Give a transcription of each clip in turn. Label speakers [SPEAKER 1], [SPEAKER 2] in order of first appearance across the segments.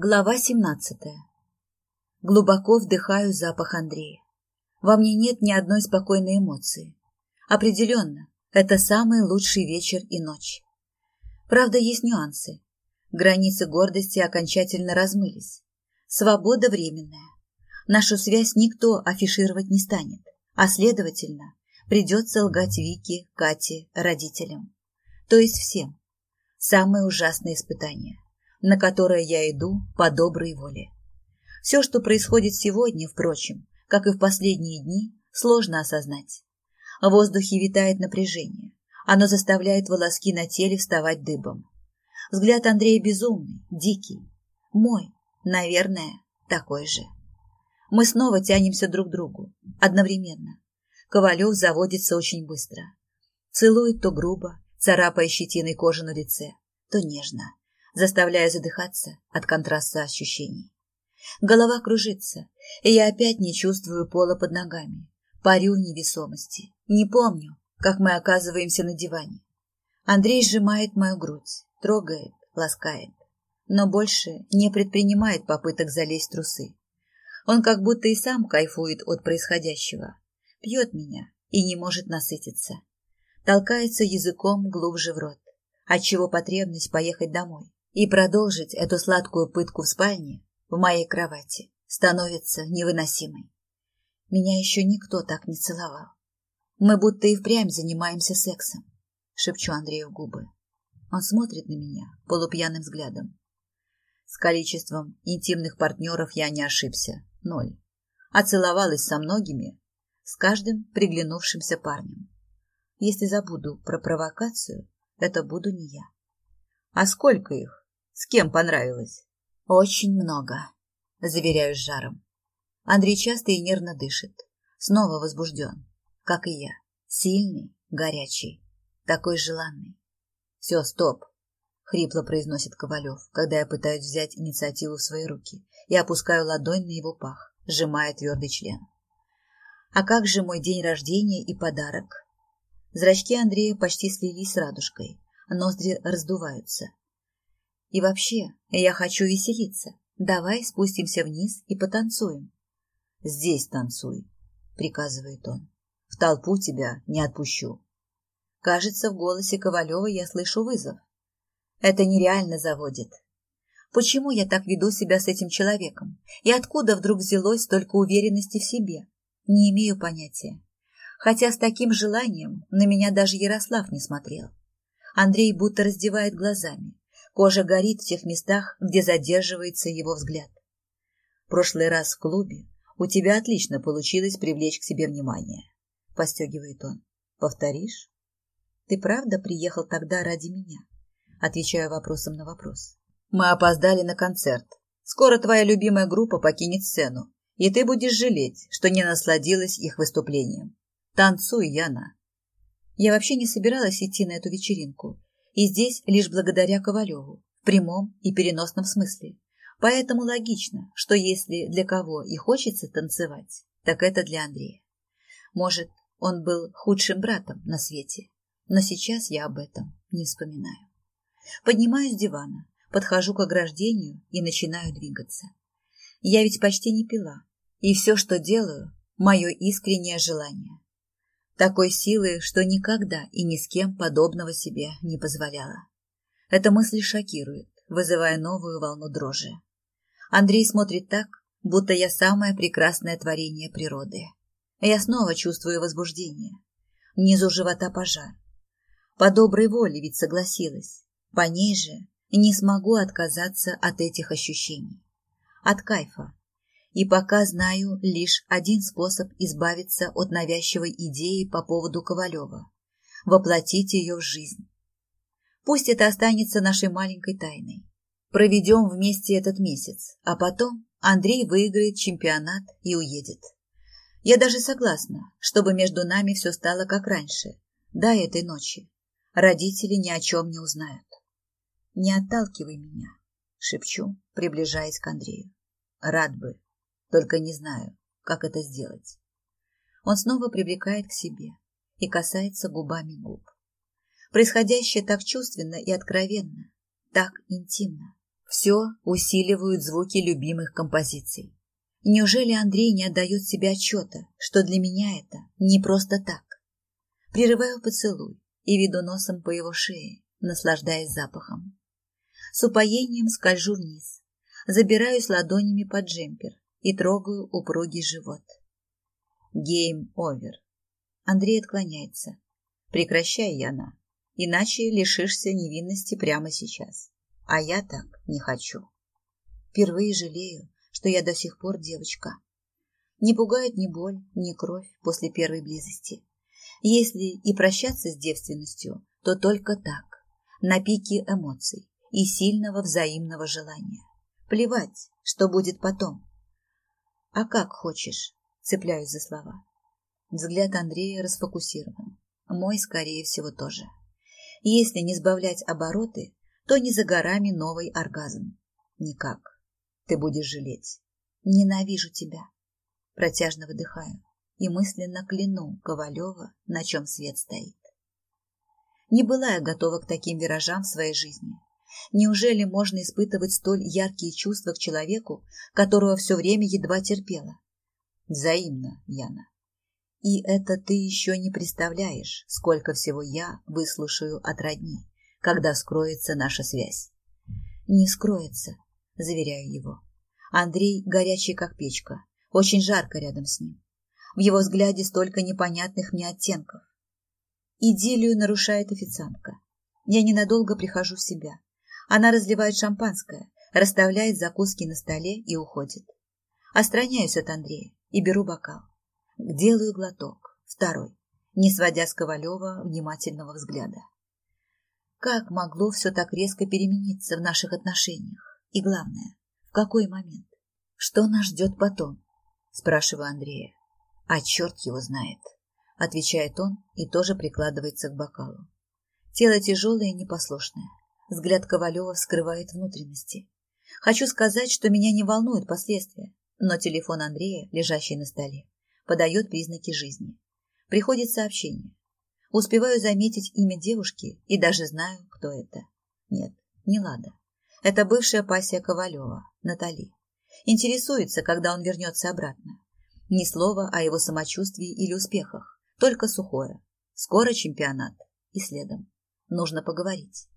[SPEAKER 1] Глава 17. Глубоко вдыхаю запах Андрея. Во мне нет ни одной спокойной эмоции. Определенно, это самый лучший вечер и ночь. Правда, есть нюансы. Границы гордости окончательно размылись. Свобода временная. Нашу связь никто афишировать не станет, а следовательно, придется лгать Вике, Кате, родителям. То есть всем. Самое ужасное испытание – на которое я иду по доброй воле. Все, что происходит сегодня, впрочем, как и в последние дни, сложно осознать. В воздухе витает напряжение. Оно заставляет волоски на теле вставать дыбом. Взгляд Андрея безумный, дикий. Мой, наверное, такой же. Мы снова тянемся друг к другу, одновременно. Ковалев заводится очень быстро. Целует то грубо, царапая щетиной кожу на лице, то нежно, заставляя задыхаться от контраста ощущений. Голова кружится, и я опять не чувствую пола под ногами. Парю в невесомости. Не помню, как мы оказываемся на диване. Андрей сжимает мою грудь, трогает, ласкает, но больше не предпринимает попыток залезть в трусы. Он как будто и сам кайфует от происходящего, пьет меня и не может насытиться. Толкается языком глубже в рот, отчего потребность поехать домой и продолжить эту сладкую пытку в спальне, в моей кровати, становится невыносимой. Меня еще никто так не целовал. Мы будто и впрямь занимаемся сексом, шепчу Андрею в губы. Он смотрит на меня полупьяным взглядом. С количеством интимных партнеров я не ошибся. Ноль. А целовалась со многими, с каждым приглянувшимся парнем. Если забуду про провокацию, это буду не я. А сколько их? С кем понравилось? Очень много, заверяю с жаром. Андрей часто и нервно дышит. Снова возбужден, как и я. Сильный, горячий, такой желанный. Все, стоп, хрипло произносит Ковалев, когда я пытаюсь взять инициативу в свои руки и опускаю ладонь на его пах, сжимая твердый член. А как же мой день рождения и подарок? Зрачки Андрея почти слились с радужкой, ноздри раздуваются, и вообще, я хочу веселиться. Давай спустимся вниз и потанцуем. Здесь танцуй, приказывает он. В толпу тебя не отпущу. Кажется, в голосе Ковалева я слышу вызов. Это нереально заводит. Почему я так веду себя с этим человеком? И откуда вдруг взялось столько уверенности в себе? Не имею понятия. Хотя с таким желанием на меня даже Ярослав не смотрел. Андрей будто раздевает глазами, Кожа горит в тех местах, где задерживается его взгляд. Прошлый раз в клубе у тебя отлично получилось привлечь к себе внимание. Постегивает он. Повторишь? Ты правда приехал тогда ради меня? Отвечаю вопросом на вопрос. Мы опоздали на концерт. Скоро твоя любимая группа покинет сцену, и ты будешь жалеть, что не насладилась их выступлением. Танцуй, Яна. Я вообще не собиралась идти на эту вечеринку, и здесь лишь благодаря Ковалеву, в прямом и переносном смысле. Поэтому логично, что если для кого и хочется танцевать, так это для Андрея. Может, он был худшим братом на свете, но сейчас я об этом не вспоминаю. Поднимаюсь с дивана, подхожу к ограждению и начинаю двигаться. Я ведь почти не пила, и все, что делаю, мое искреннее желание. Такой силы, что никогда и ни с кем подобного себе не позволяла. Эта мысль шокирует, вызывая новую волну дрожи. Андрей смотрит так, будто я самое прекрасное творение природы. Я снова чувствую возбуждение. Внизу живота пожар. По доброй воле ведь согласилась. По ней же не смогу отказаться от этих ощущений. От кайфа, и пока знаю лишь один способ избавиться от навязчивой идеи по поводу Ковалева – воплотить ее в жизнь. Пусть это останется нашей маленькой тайной. Проведем вместе этот месяц, а потом Андрей выиграет чемпионат и уедет. Я даже согласна, чтобы между нами все стало как раньше, до этой ночи. Родители ни о чем не узнают. «Не отталкивай меня», — шепчу, приближаясь к Андрею. «Рад бы, только не знаю, как это сделать. Он снова привлекает к себе и касается губами губ. Происходящее так чувственно и откровенно, так интимно. Все усиливают звуки любимых композиций. Неужели Андрей не отдает себе отчета, что для меня это не просто так? Прерываю поцелуй и веду носом по его шее, наслаждаясь запахом. С упоением скольжу вниз, забираюсь ладонями под джемпер и трогаю упругий живот. Гейм овер. Андрей отклоняется. Прекращай, Яна, иначе лишишься невинности прямо сейчас. А я так не хочу. Впервые жалею, что я до сих пор девочка. Не пугает ни боль, ни кровь после первой близости. Если и прощаться с девственностью, то только так, на пике эмоций и сильного взаимного желания. Плевать, что будет потом. А как хочешь, цепляюсь за слова. Взгляд Андрея расфокусирован. Мой, скорее всего, тоже. Если не сбавлять обороты, то не за горами новый оргазм. Никак. Ты будешь жалеть. Ненавижу тебя. Протяжно выдыхаю и мысленно кляну Ковалева, на чем свет стоит. Не была я готова к таким виражам в своей жизни. Неужели можно испытывать столь яркие чувства к человеку, которого все время едва терпела? Взаимно, Яна. И это ты еще не представляешь, сколько всего я выслушаю от родни, когда скроется наша связь. Не скроется, заверяю его. Андрей горячий, как печка, очень жарко рядом с ним. В его взгляде столько непонятных мне оттенков. Идиллию нарушает официантка. Я ненадолго прихожу в себя. Она разливает шампанское, расставляет закуски на столе и уходит. Остраняюсь от Андрея и беру бокал. Делаю глоток, второй, не сводя с Ковалева внимательного взгляда. Как могло все так резко перемениться в наших отношениях? И главное, в какой момент? Что нас ждет потом? Спрашиваю Андрея. А черт его знает, отвечает он и тоже прикладывается к бокалу. Тело тяжелое и непослушное. Взгляд Ковалева вскрывает внутренности. Хочу сказать, что меня не волнуют последствия, но телефон Андрея, лежащий на столе, подает признаки жизни. Приходит сообщение. Успеваю заметить имя девушки и даже знаю, кто это. Нет, не Лада. Это бывшая пассия Ковалева, Натали. Интересуется, когда он вернется обратно. Ни слова о его самочувствии или успехах, только сухое. Скоро чемпионат. И следом. Нужно поговорить.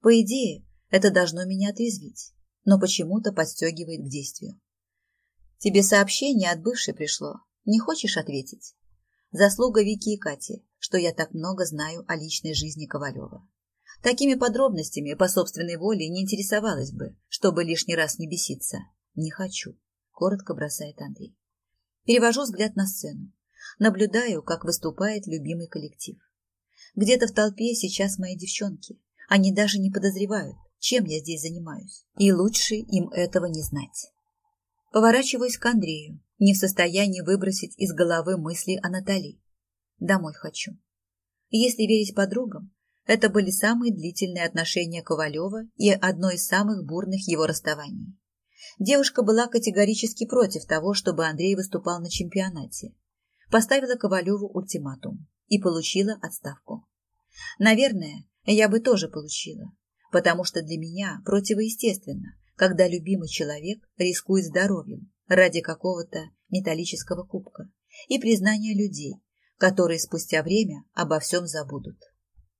[SPEAKER 1] По идее, это должно меня отрезвить, но почему-то подстегивает к действию. Тебе сообщение от бывшей пришло. Не хочешь ответить? Заслуга Вики и Кати, что я так много знаю о личной жизни Ковалева. Такими подробностями по собственной воле не интересовалась бы, чтобы лишний раз не беситься. Не хочу, коротко бросает Андрей. Перевожу взгляд на сцену. Наблюдаю, как выступает любимый коллектив. Где-то в толпе сейчас мои девчонки. Они даже не подозревают, чем я здесь занимаюсь. И лучше им этого не знать. Поворачиваюсь к Андрею, не в состоянии выбросить из головы мысли о Натали. Домой хочу. Если верить подругам, это были самые длительные отношения Ковалева и одно из самых бурных его расставаний. Девушка была категорически против того, чтобы Андрей выступал на чемпионате. Поставила Ковалеву ультиматум и получила отставку. Наверное, я бы тоже получила, потому что для меня противоестественно, когда любимый человек рискует здоровьем ради какого-то металлического кубка и признания людей, которые спустя время обо всем забудут.